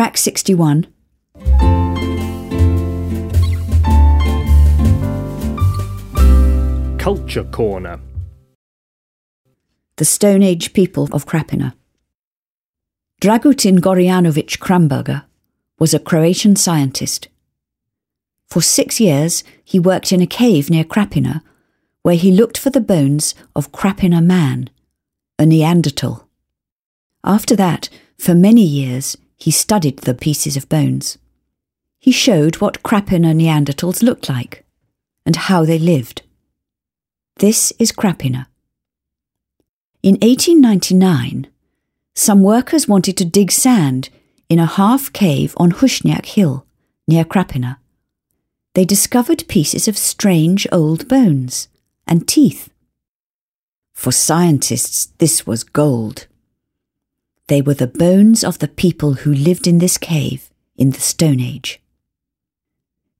Track 61. Culture Corner. The Stone Age people of Krapina. Dragutin Gorjanovic Kramberger was a Croatian scientist. For six years, he worked in a cave near Krapina, where he looked for the bones of Krapina man, a Neanderthal. After that, for many years, he studied the pieces of bones. He showed what Krapina Neanderthals looked like and how they lived. This is Krapina. In 1899, some workers wanted to dig sand in a half cave on Hushniak Hill, near Krapina. They discovered pieces of strange old bones and teeth. For scientists, this was gold. They were the bones of the people who lived in this cave in the Stone Age.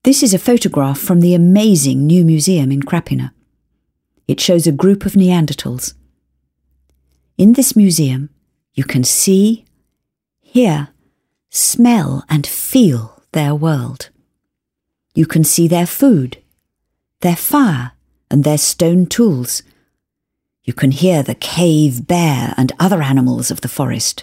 This is a photograph from the amazing new museum in Krapina. It shows a group of Neanderthals. In this museum, you can see, hear, smell, and feel their world. You can see their food, their fire, and their stone tools. You can hear the cave bear and other animals of the forest.